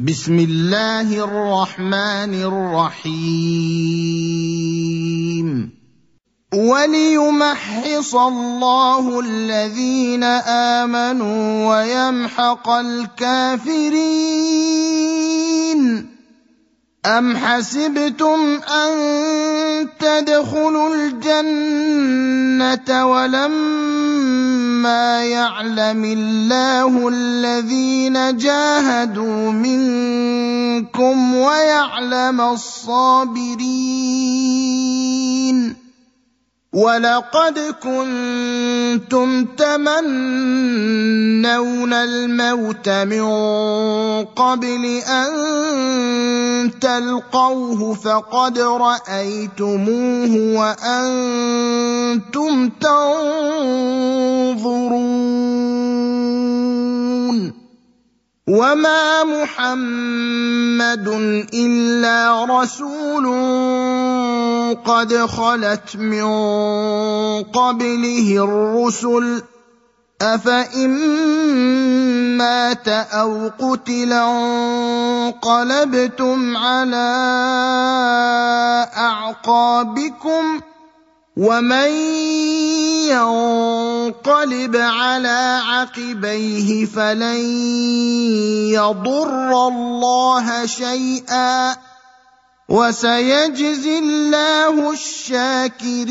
بسم الله الرحمن الرحيم. وليمحص الله الذين آمنوا ويمحق الكافرين. أم حسبتم أن تدخلوا الجنة ولما يعلم الله الذين جاهدوا منكم ويعلم الصابرين ولقد كنتم تمنون الموت من قبل ان تلقوه فقد رأيتموه وأنتم تنظرون. وما محمد إلا رسول قد خلت من قبله الرسل. أفإن مات أو قتل انقلبتم على أعقابكم ومن ينقلب على عقبيه فلن يضر الله شيئا وسيجزي الله الشاكرين.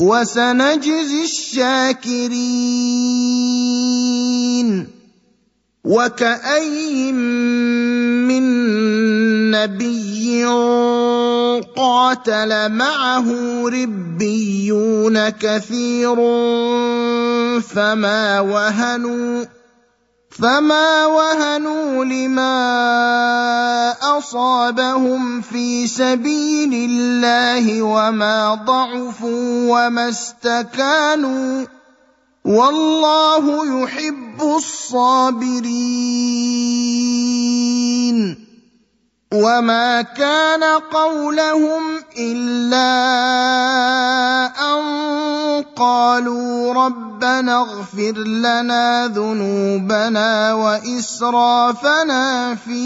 وسنجزي الشاكرين وكأين من نبي قاتل معه ربيون كثير فما وهنوا فما وهنوا لما اصابهم في سبيل الله وما ضعفوا وما استكانوا والله يحب الصابرين وما كان قولهم الا ربنا اغفر لنا ذنوبنا وإسرافنا في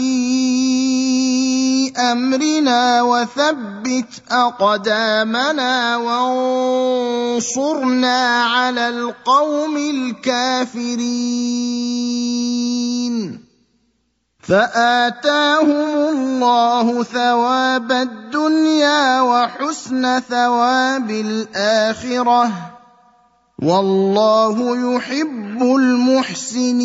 أمرنا وثبت أقدامنا وانصرنا على القوم الكافرين. فآتاهم الله ثواب الدنيا وحسن ثواب الآخرة. والله يحب المحسنين.